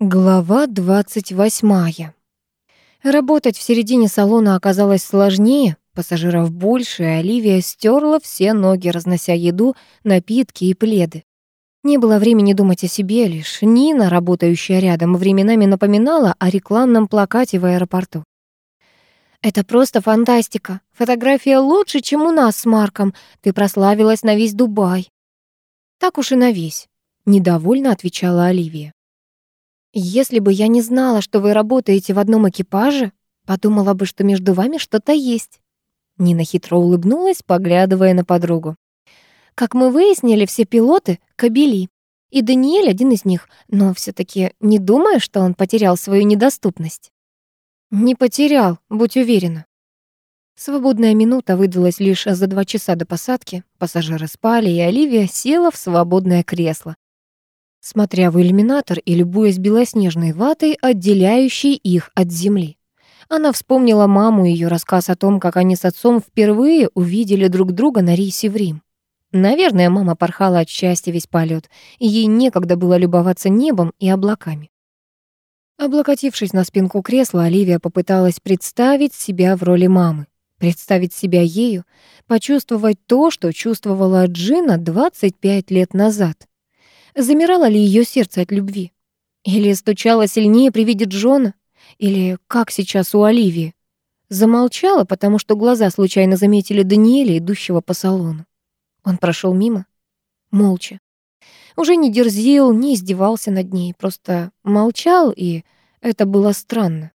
Глава 28. Работать в середине салона оказалось сложнее, пассажиров больше, и Оливия стерла все ноги, разнося еду, напитки и пледы. Не было времени думать о себе лишь. Нина, работающая рядом, временами напоминала о рекламном плакате в аэропорту. «Это просто фантастика. Фотография лучше, чем у нас с Марком. Ты прославилась на весь Дубай». «Так уж и на весь», — недовольно отвечала Оливия. Если бы я не знала, что вы работаете в одном экипаже, подумала бы, что между вами что-то есть. Нина хитро улыбнулась, поглядывая на подругу. Как мы выяснили, все пилоты — кабели. И Даниэль один из них, но все таки не думаю, что он потерял свою недоступность. Не потерял, будь уверена. Свободная минута выдалась лишь за два часа до посадки. Пассажиры спали, и Оливия села в свободное кресло, смотря в иллюминатор и любуясь белоснежной ватой, отделяющей их от земли. Она вспомнила маму и ее рассказ о том, как они с отцом впервые увидели друг друга на рейсе в Рим. Наверное, мама порхала от счастья весь полет, и ей некогда было любоваться небом и облаками. Облокотившись на спинку кресла, Оливия попыталась представить себя в роли мамы, представить себя ею, почувствовать то, что чувствовала Джина 25 лет назад. Замирало ли ее сердце от любви? Или стучало сильнее при виде Джона? Или как сейчас у Оливии? Замолчала, потому что глаза случайно заметили Даниэля, идущего по салону. Он прошел мимо, молча. Уже не дерзил, не издевался над ней, просто молчал, и это было странно.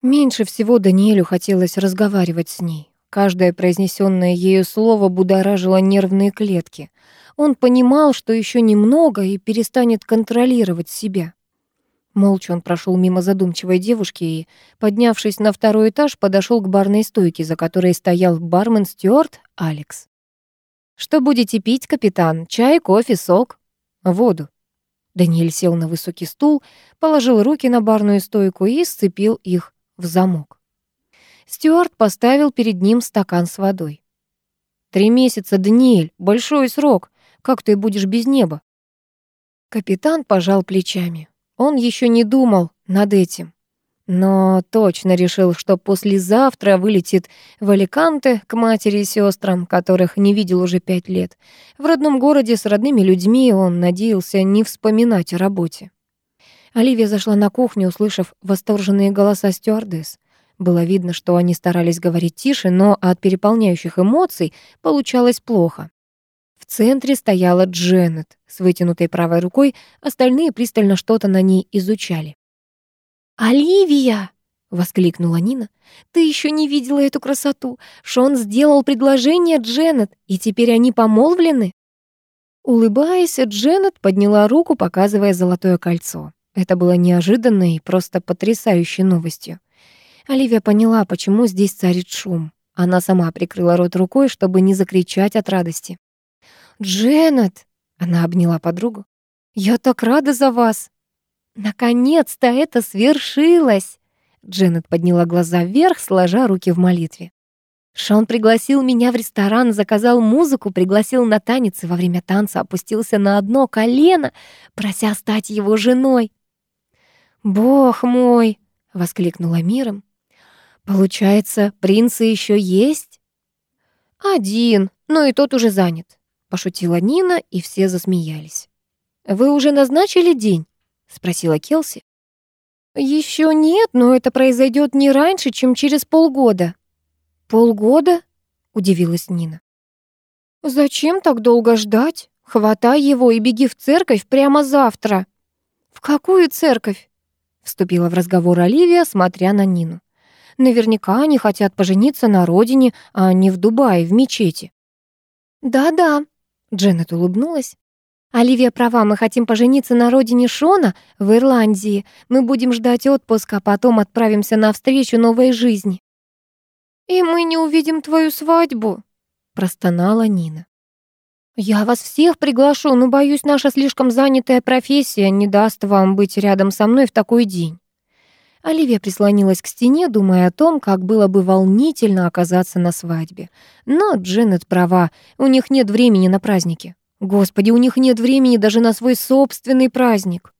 Меньше всего Даниэлю хотелось разговаривать с ней. Каждое произнесенное ею слово будоражило нервные клетки. Он понимал, что еще немного и перестанет контролировать себя. Молча он прошел мимо задумчивой девушки и, поднявшись на второй этаж, подошел к барной стойке, за которой стоял бармен Стюарт Алекс. «Что будете пить, капитан? Чай, кофе, сок?» «Воду». Даниэль сел на высокий стул, положил руки на барную стойку и сцепил их в замок. Стюарт поставил перед ним стакан с водой. «Три месяца, Даниэль, большой срок. Как ты будешь без неба?» Капитан пожал плечами. Он еще не думал над этим. Но точно решил, что послезавтра вылетит в Аликанте к матери и сестрам, которых не видел уже пять лет. В родном городе с родными людьми он надеялся не вспоминать о работе. Оливия зашла на кухню, услышав восторженные голоса стюардесс. Было видно, что они старались говорить тише, но от переполняющих эмоций получалось плохо. В центре стояла Дженнет с вытянутой правой рукой, остальные пристально что-то на ней изучали. «Оливия!» — воскликнула Нина. «Ты еще не видела эту красоту. Шон сделал предложение Дженнет, и теперь они помолвлены?» Улыбаясь, Дженнет подняла руку, показывая золотое кольцо. Это было неожиданной и просто потрясающей новостью. Оливия поняла, почему здесь царит шум. Она сама прикрыла рот рукой, чтобы не закричать от радости. «Дженнет!» — она обняла подругу. «Я так рада за вас!» «Наконец-то это свершилось!» Дженнет подняла глаза вверх, сложа руки в молитве. Шон пригласил меня в ресторан, заказал музыку, пригласил на танец и во время танца опустился на одно колено, прося стать его женой. «Бог мой!» — воскликнула миром. «Получается, принцы еще есть?» «Один, но и тот уже занят. Пошутила Нина, и все засмеялись. «Вы уже назначили день?» — спросила Келси. Еще нет, но это произойдет не раньше, чем через полгода». «Полгода?» — удивилась Нина. «Зачем так долго ждать? Хватай его и беги в церковь прямо завтра». «В какую церковь?» — вступила в разговор Оливия, смотря на Нину. «Наверняка они хотят пожениться на родине, а не в Дубае, в мечети». «Да-да», Дженнет улыбнулась. «Оливия права, мы хотим пожениться на родине Шона в Ирландии. Мы будем ждать отпуска, а потом отправимся навстречу новой жизни». «И мы не увидим твою свадьбу», — простонала Нина. «Я вас всех приглашу, но, боюсь, наша слишком занятая профессия не даст вам быть рядом со мной в такой день». Оливия прислонилась к стене, думая о том, как было бы волнительно оказаться на свадьбе. Но Дженнет права, у них нет времени на праздники. Господи, у них нет времени даже на свой собственный праздник.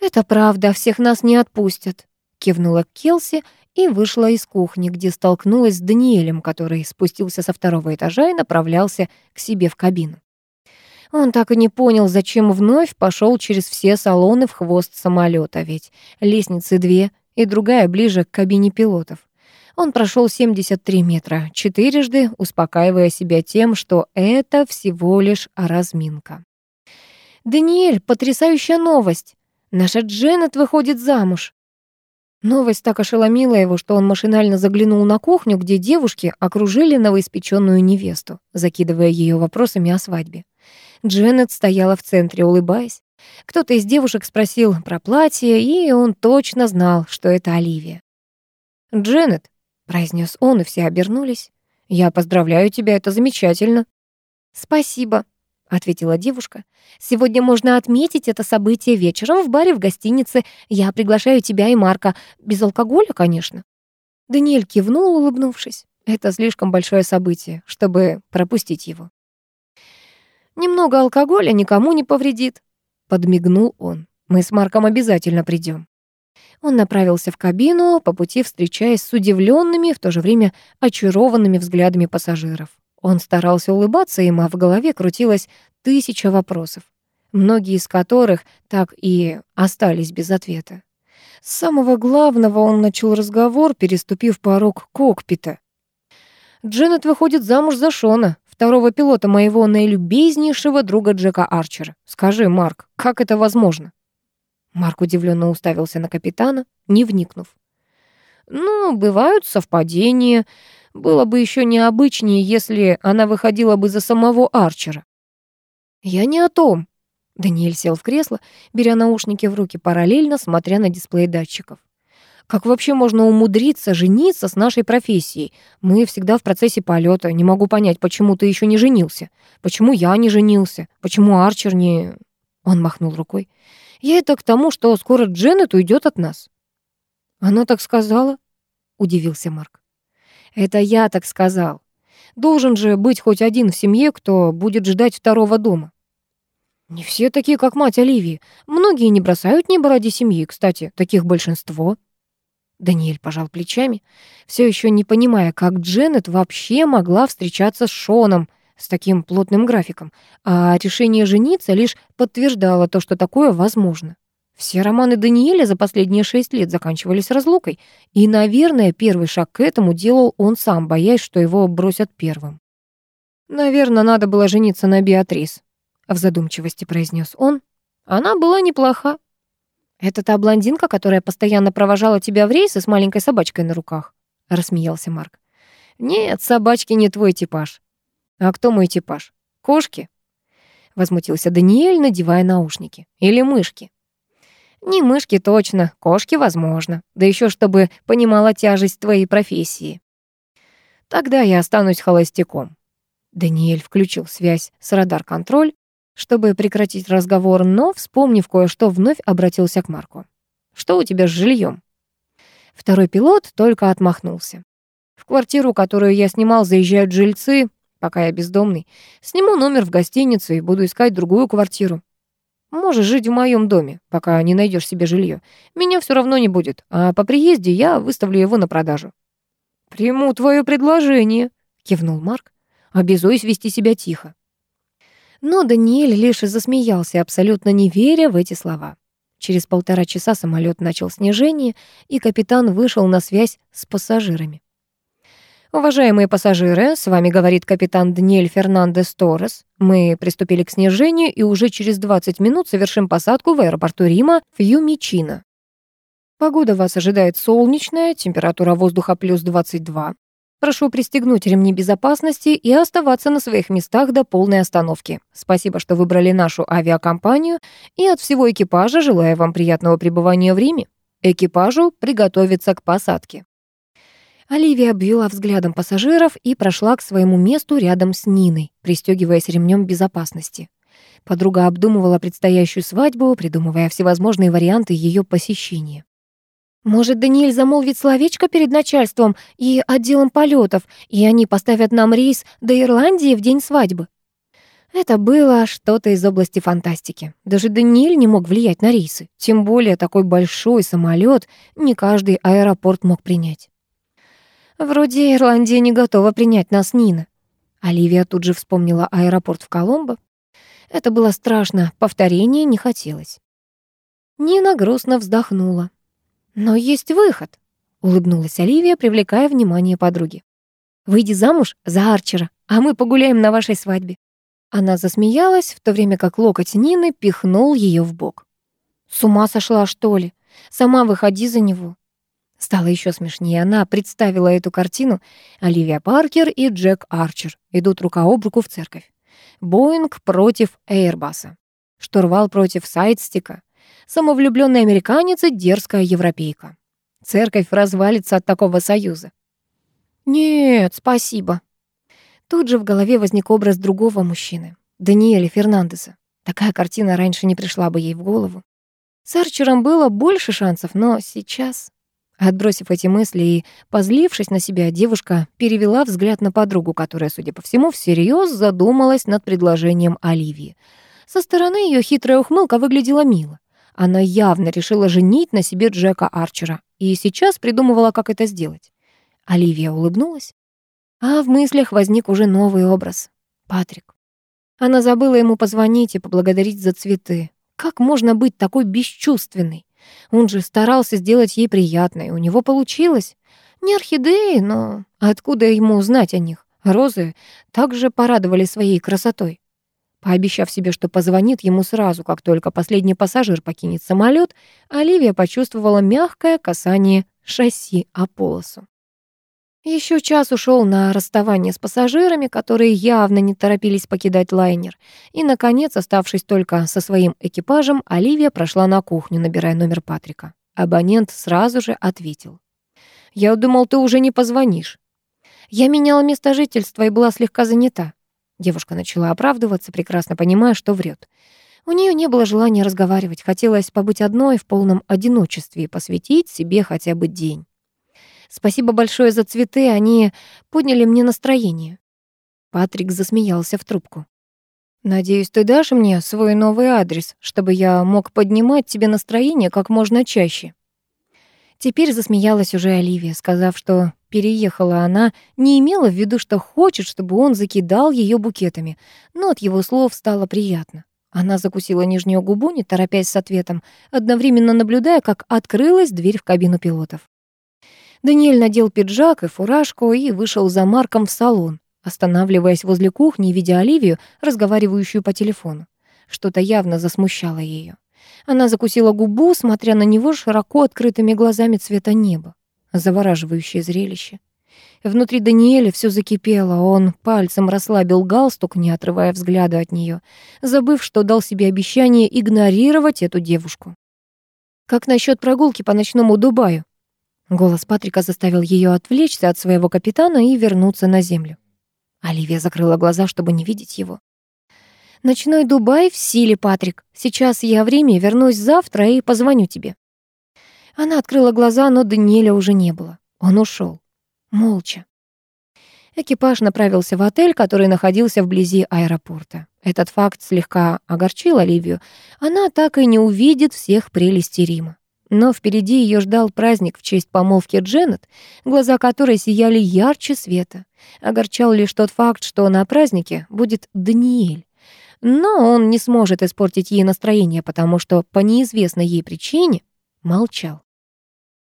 «Это правда, всех нас не отпустят», — кивнула Келси и вышла из кухни, где столкнулась с Даниэлем, который спустился со второго этажа и направлялся к себе в кабину. Он так и не понял, зачем вновь пошел через все салоны в хвост самолета, ведь лестницы две и другая ближе к кабине пилотов. Он прошел 73 метра, четырежды успокаивая себя тем, что это всего лишь разминка. «Даниэль, потрясающая новость! Наша Дженнет выходит замуж!» Новость так ошеломила его, что он машинально заглянул на кухню, где девушки окружили новоиспеченную невесту, закидывая ее вопросами о свадьбе. Дженнет стояла в центре, улыбаясь. Кто-то из девушек спросил про платье, и он точно знал, что это Оливия. «Дженнет», — произнес он, и все обернулись. «Я поздравляю тебя, это замечательно». «Спасибо», — ответила девушка. «Сегодня можно отметить это событие вечером в баре в гостинице. Я приглашаю тебя и Марка. Без алкоголя, конечно». Даниэль кивнул, улыбнувшись. Это слишком большое событие, чтобы пропустить его. Немного алкоголя никому не повредит», — подмигнул он. «Мы с Марком обязательно придем. Он направился в кабину, по пути встречаясь с удивленными, в то же время очарованными взглядами пассажиров. Он старался улыбаться им, а в голове крутилось тысяча вопросов, многие из которых так и остались без ответа. С самого главного он начал разговор, переступив порог кокпита. «Дженнет выходит замуж за Шона второго пилота моего наилюбезнейшего друга Джека Арчера. Скажи, Марк, как это возможно?» Марк удивленно уставился на капитана, не вникнув. «Ну, бывают совпадения. Было бы еще необычнее, если она выходила бы за самого Арчера». «Я не о том». Даниэль сел в кресло, беря наушники в руки параллельно, смотря на дисплей датчиков. Как вообще можно умудриться жениться с нашей профессией? Мы всегда в процессе полета. Не могу понять, почему ты еще не женился? Почему я не женился? Почему Арчер не...» Он махнул рукой. «Я это к тому, что скоро Дженнет уйдет от нас». «Она так сказала?» — удивился Марк. «Это я так сказал. Должен же быть хоть один в семье, кто будет ждать второго дома». «Не все такие, как мать Оливии. Многие не бросают небо ради семьи, кстати, таких большинство». Даниэль пожал плечами, все еще не понимая, как Дженнет вообще могла встречаться с Шоном с таким плотным графиком, а решение жениться лишь подтверждало то, что такое возможно. Все романы Даниэля за последние шесть лет заканчивались разлукой, и, наверное, первый шаг к этому делал он сам, боясь, что его бросят первым. «Наверное, надо было жениться на Беатрис», — в задумчивости произнес он. «Она была неплоха, «Это та блондинка, которая постоянно провожала тебя в рейсы с маленькой собачкой на руках?» — рассмеялся Марк. «Нет, собачки не твой типаж». «А кто мой типаж? Кошки?» — возмутился Даниэль, надевая наушники. «Или мышки?» «Не мышки точно, кошки возможно. Да еще чтобы понимала тяжесть твоей профессии». «Тогда я останусь холостяком». Даниэль включил связь с радар-контроль, чтобы прекратить разговор, но, вспомнив кое-что, вновь обратился к Марку. «Что у тебя с жильем?» Второй пилот только отмахнулся. «В квартиру, которую я снимал, заезжают жильцы, пока я бездомный. Сниму номер в гостиницу и буду искать другую квартиру. Можешь жить в моем доме, пока не найдешь себе жилье. Меня все равно не будет, а по приезде я выставлю его на продажу». «Приму твое предложение», — кивнул Марк. «Обязуюсь вести себя тихо». Но Даниэль лишь засмеялся, абсолютно не веря в эти слова. Через полтора часа самолет начал снижение, и капитан вышел на связь с пассажирами. «Уважаемые пассажиры, с вами говорит капитан Даниэль Фернандес Торрес. Мы приступили к снижению и уже через 20 минут совершим посадку в аэропорту Рима в Юмичино. Погода вас ожидает солнечная, температура воздуха плюс 22. Прошу пристегнуть ремни безопасности и оставаться на своих местах до полной остановки. Спасибо, что выбрали нашу авиакомпанию, и от всего экипажа желаю вам приятного пребывания в Риме. Экипажу приготовиться к посадке. Оливия обвела взглядом пассажиров и прошла к своему месту рядом с Ниной, пристегиваясь ремнем безопасности. Подруга обдумывала предстоящую свадьбу, придумывая всевозможные варианты ее посещения. Может, Даниэль замолвит словечко перед начальством и отделом полетов, и они поставят нам рейс до Ирландии в день свадьбы? Это было что-то из области фантастики. Даже Даниэль не мог влиять на рейсы. Тем более такой большой самолет не каждый аэропорт мог принять. Вроде Ирландия не готова принять нас, Нина. Оливия тут же вспомнила аэропорт в Коломбо. Это было страшно, повторения не хотелось. Нина грустно вздохнула. «Но есть выход», — улыбнулась Оливия, привлекая внимание подруги. «Выйди замуж за Арчера, а мы погуляем на вашей свадьбе». Она засмеялась, в то время как локоть Нины пихнул ее в бок. «С ума сошла, что ли? Сама выходи за него». Стало еще смешнее. Она представила эту картину. Оливия Паркер и Джек Арчер идут рука об руку в церковь. Боинг против Эйрбаса. Штурвал против Сайдстика. Самовлюбленный американец и дерзкая европейка. Церковь развалится от такого союза. «Нет, спасибо», Тут же в голове возник образ другого мужчины, Даниэля Фернандеса. Такая картина раньше не пришла бы ей в голову. С Арчером было больше шансов, но сейчас... Отбросив эти мысли и позлившись на себя, девушка перевела взгляд на подругу, которая, судя по всему, всерьез задумалась над предложением Оливии. Со стороны ее хитрая ухмылка выглядела мило. Она явно решила женить на себе Джека Арчера и сейчас придумывала, как это сделать. Оливия улыбнулась. А в мыслях возник уже новый образ — Патрик. Она забыла ему позвонить и поблагодарить за цветы. Как можно быть такой бесчувственной? Он же старался сделать ей приятное, и у него получилось. Не орхидеи, но откуда ему узнать о них? Розы также порадовали своей красотой. Пообещав себе, что позвонит ему сразу, как только последний пассажир покинет самолет, Оливия почувствовала мягкое касание шасси о полосу. Еще час ушел на расставание с пассажирами, которые явно не торопились покидать лайнер. И, наконец, оставшись только со своим экипажем, Оливия прошла на кухню, набирая номер Патрика. Абонент сразу же ответил. «Я думал, ты уже не позвонишь». «Я меняла место жительства и была слегка занята». Девушка начала оправдываться, прекрасно понимая, что врет. У нее не было желания разговаривать, хотелось побыть одной в полном одиночестве и посвятить себе хотя бы день. Спасибо большое за цветы, они подняли мне настроение». Патрик засмеялся в трубку. «Надеюсь, ты дашь мне свой новый адрес, чтобы я мог поднимать тебе настроение как можно чаще». Теперь засмеялась уже Оливия, сказав, что переехала она, не имела в виду, что хочет, чтобы он закидал ее букетами, но от его слов стало приятно. Она закусила нижнюю губу, не торопясь с ответом, одновременно наблюдая, как открылась дверь в кабину пилотов. Даниэль надел пиджак и фуражку и вышел за Марком в салон, останавливаясь возле кухни, видя Оливию, разговаривающую по телефону. Что-то явно засмущало ее. Она закусила губу, смотря на него широко открытыми глазами цвета неба. Завораживающее зрелище. Внутри Даниэля все закипело, он пальцем расслабил галстук, не отрывая взгляда от нее, забыв, что дал себе обещание игнорировать эту девушку. «Как насчет прогулки по ночному Дубаю?» Голос Патрика заставил ее отвлечься от своего капитана и вернуться на землю. Оливия закрыла глаза, чтобы не видеть его. «Ночной Дубай в силе, Патрик. Сейчас я в Риме, вернусь завтра и позвоню тебе». Она открыла глаза, но Даниэля уже не было. Он ушел. Молча. Экипаж направился в отель, который находился вблизи аэропорта. Этот факт слегка огорчил Оливию. Она так и не увидит всех прелестей Рима. Но впереди ее ждал праздник в честь помолвки Дженнет, глаза которой сияли ярче света. Огорчал лишь тот факт, что на празднике будет Даниэль. Но он не сможет испортить ей настроение, потому что по неизвестной ей причине молчал.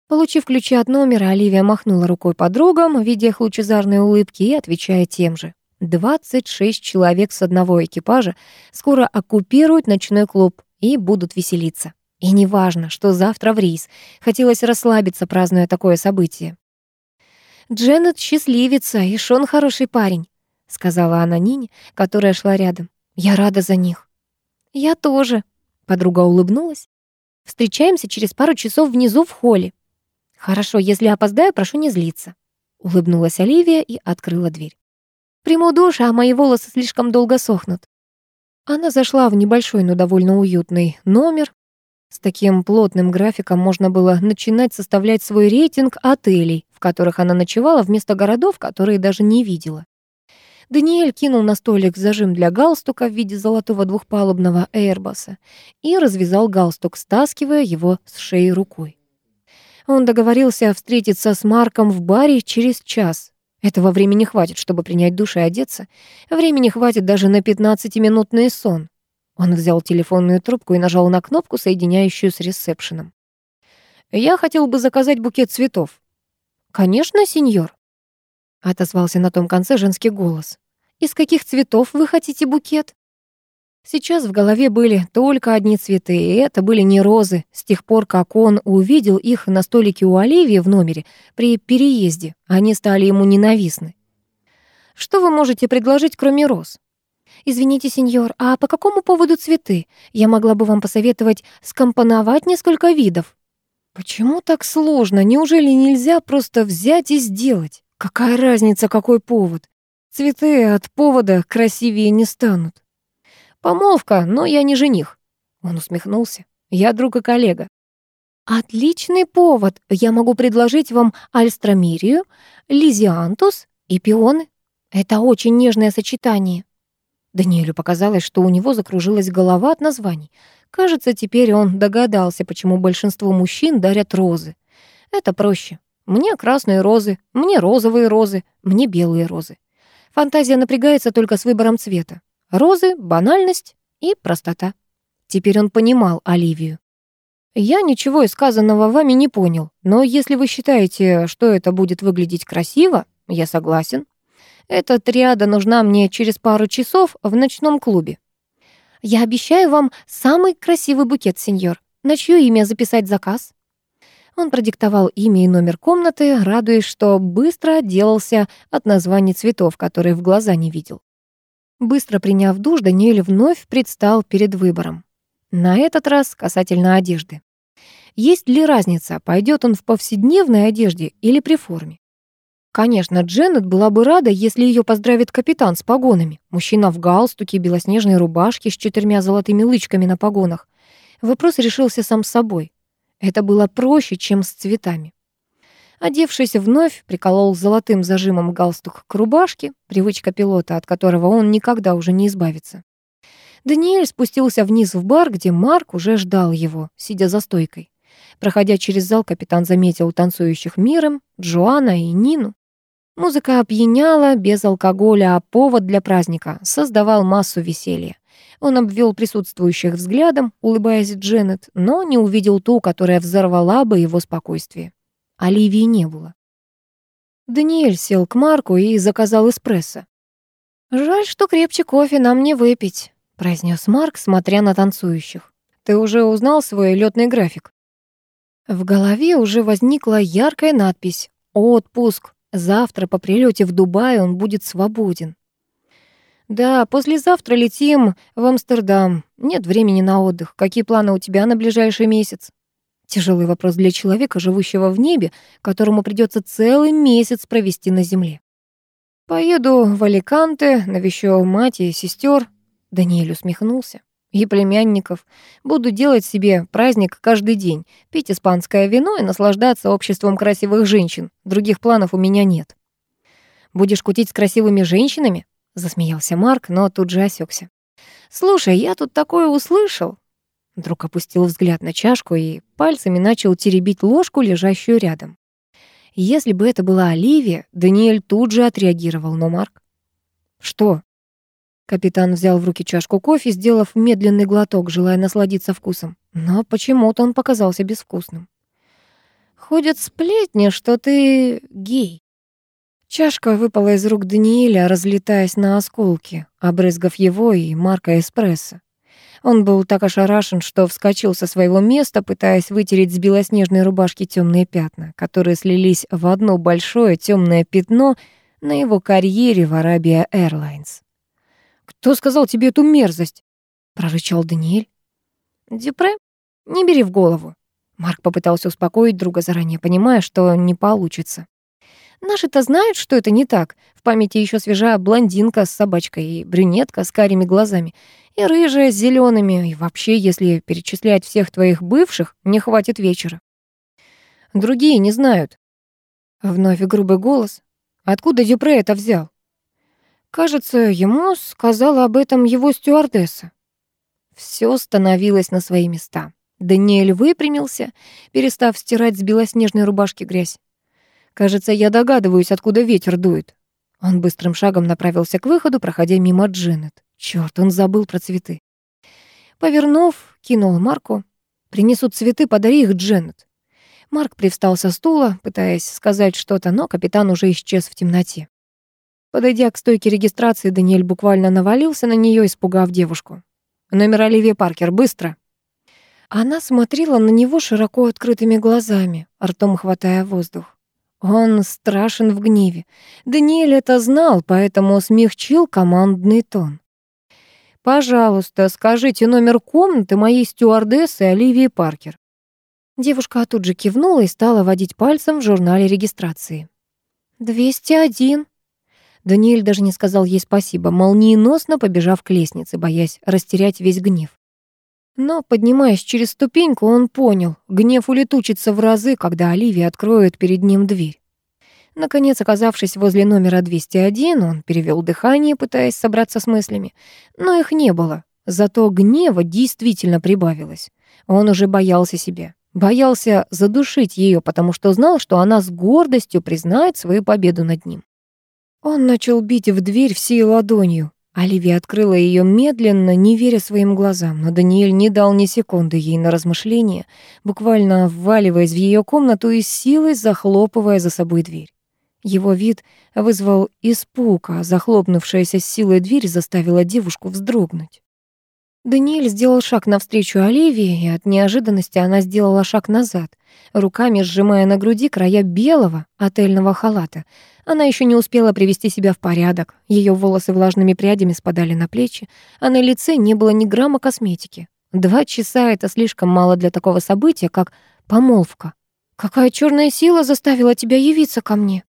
Получив ключи от номера, Оливия махнула рукой подругам, видя их лучезарные улыбки и отвечая тем же. 26 человек с одного экипажа скоро оккупируют ночной клуб и будут веселиться. И неважно, что завтра в рейс. Хотелось расслабиться, празднуя такое событие. «Дженнет счастливица, и Шон хороший парень», — сказала она Нине, которая шла рядом. «Я рада за них». «Я тоже», — подруга улыбнулась. «Встречаемся через пару часов внизу в холле». «Хорошо, если опоздаю, прошу не злиться», — улыбнулась Оливия и открыла дверь. «Приму душ, а мои волосы слишком долго сохнут». Она зашла в небольшой, но довольно уютный номер, с таким плотным графиком можно было начинать составлять свой рейтинг отелей, в которых она ночевала, вместо городов, которые даже не видела. Даниэль кинул на столик зажим для галстука в виде золотого двухпалубного Airbus и развязал галстук, стаскивая его с шеи рукой. Он договорился встретиться с Марком в баре через час. Этого времени хватит, чтобы принять душ и одеться. Времени хватит даже на 15-минутный сон. Он взял телефонную трубку и нажал на кнопку, соединяющую с ресепшеном. «Я хотел бы заказать букет цветов». «Конечно, сеньор», — отозвался на том конце женский голос. «Из каких цветов вы хотите букет?» Сейчас в голове были только одни цветы, и это были не розы. С тех пор, как он увидел их на столике у Оливии в номере при переезде, они стали ему ненавистны. «Что вы можете предложить, кроме роз?» «Извините, сеньор, а по какому поводу цветы? Я могла бы вам посоветовать скомпоновать несколько видов». «Почему так сложно? Неужели нельзя просто взять и сделать? Какая разница, какой повод? Цветы от повода красивее не станут». Помолвка, но я не жених. Он усмехнулся. Я друг и коллега. Отличный повод. Я могу предложить вам альстромирию, лизиантус и пионы. Это очень нежное сочетание. Даниэлю показалось, что у него закружилась голова от названий. Кажется, теперь он догадался, почему большинство мужчин дарят розы. Это проще. Мне красные розы, мне розовые розы, мне белые розы. Фантазия напрягается только с выбором цвета. Розы, банальность и простота. Теперь он понимал Оливию. «Я ничего из сказанного вами не понял, но если вы считаете, что это будет выглядеть красиво, я согласен. Эта триада нужна мне через пару часов в ночном клубе. Я обещаю вам самый красивый букет, сеньор. На чье имя записать заказ?» Он продиктовал имя и номер комнаты, радуясь, что быстро отделался от названий цветов, которые в глаза не видел. Быстро приняв душ, Даниэль вновь предстал перед выбором. На этот раз касательно одежды. Есть ли разница, пойдет он в повседневной одежде или при форме? Конечно, Дженнет была бы рада, если ее поздравит капитан с погонами. Мужчина в галстуке, белоснежной рубашке с четырьмя золотыми лычками на погонах. Вопрос решился сам собой. Это было проще, чем с цветами. Одевшись вновь, приколол золотым зажимом галстук к рубашке, привычка пилота, от которого он никогда уже не избавится. Даниэль спустился вниз в бар, где Марк уже ждал его, сидя за стойкой. Проходя через зал, капитан заметил танцующих миром, Джоанна и Нину. Музыка опьяняла без алкоголя, а повод для праздника создавал массу веселья. Он обвел присутствующих взглядом, улыбаясь Дженнет, но не увидел ту, которая взорвала бы его спокойствие. Оливии не было. Даниэль сел к Марку и заказал эспрессо. «Жаль, что крепче кофе нам не выпить», — произнес Марк, смотря на танцующих. «Ты уже узнал свой летный график?» В голове уже возникла яркая надпись «Отпуск». Завтра по прилете в Дубай он будет свободен. «Да, послезавтра летим в Амстердам. Нет времени на отдых. Какие планы у тебя на ближайший месяц?» Тяжелый вопрос для человека, живущего в небе, которому придется целый месяц провести на земле. «Поеду в Аликанте, навещу мать и сестер. Даниэль усмехнулся. «И племянников. Буду делать себе праздник каждый день, пить испанское вино и наслаждаться обществом красивых женщин. Других планов у меня нет». «Будешь кутить с красивыми женщинами?» — засмеялся Марк, но тут же осекся. «Слушай, я тут такое услышал. Друг опустил взгляд на чашку и пальцами начал теребить ложку, лежащую рядом. Если бы это была Оливия, Даниэль тут же отреагировал, но Марк... «Что?» Капитан взял в руки чашку кофе, сделав медленный глоток, желая насладиться вкусом. Но почему-то он показался безвкусным. «Ходят сплетни, что ты гей». Чашка выпала из рук Даниэля, разлетаясь на осколки, обрызгав его и Марка эспрессо. Он был так ошарашен, что вскочил со своего места, пытаясь вытереть с белоснежной рубашки темные пятна, которые слились в одно большое темное пятно на его карьере в Arabia Airlines. «Кто сказал тебе эту мерзость?» — прорычал Даниэль. «Дюпре, не бери в голову». Марк попытался успокоить друга, заранее понимая, что не получится. Наши-то знают, что это не так. В памяти еще свежа блондинка с собачкой и брюнетка с карими глазами, и рыжая с зелеными, и вообще, если перечислять всех твоих бывших, не хватит вечера. Другие не знают. Вновь грубый голос. Откуда Дюпре это взял? Кажется, ему сказала об этом его стюардесса. Все становилось на свои места. Даниэль выпрямился, перестав стирать с белоснежной рубашки грязь. «Кажется, я догадываюсь, откуда ветер дует». Он быстрым шагом направился к выходу, проходя мимо Дженнет. Чёрт, он забыл про цветы. Повернув, кинул Марку. «Принесут цветы, подари их Дженнет». Марк привстал со стула, пытаясь сказать что-то, но капитан уже исчез в темноте. Подойдя к стойке регистрации, Даниэль буквально навалился на нее, испугав девушку. «Номер Оливии Паркер, быстро!» Она смотрела на него широко открытыми глазами, ртом хватая воздух. Он страшен в гневе. Даниэль это знал, поэтому смягчил командный тон. «Пожалуйста, скажите номер комнаты моей стюардессы Оливии Паркер». Девушка тут же кивнула и стала водить пальцем в журнале регистрации. «201». Даниэль даже не сказал ей спасибо, молниеносно побежав к лестнице, боясь растерять весь гнев. Но, поднимаясь через ступеньку, он понял, гнев улетучится в разы, когда Оливия откроет перед ним дверь. Наконец, оказавшись возле номера 201, он перевел дыхание, пытаясь собраться с мыслями. Но их не было. Зато гнева действительно прибавилось. Он уже боялся себя. Боялся задушить ее, потому что знал, что она с гордостью признает свою победу над ним. Он начал бить в дверь всей ладонью. Оливия открыла ее медленно, не веря своим глазам, но Даниэль не дал ни секунды ей на размышление, буквально вваливаясь в ее комнату и силой захлопывая за собой дверь. Его вид вызвал испуг, а захлопнувшаяся с силой дверь заставила девушку вздрогнуть. Даниэль сделал шаг навстречу Оливии, и от неожиданности она сделала шаг назад, руками сжимая на груди края белого отельного халата, она еще не успела привести себя в порядок. Ее волосы влажными прядями спадали на плечи, а на лице не было ни грамма косметики. Два часа — это слишком мало для такого события, как помолвка. «Какая черная сила заставила тебя явиться ко мне?»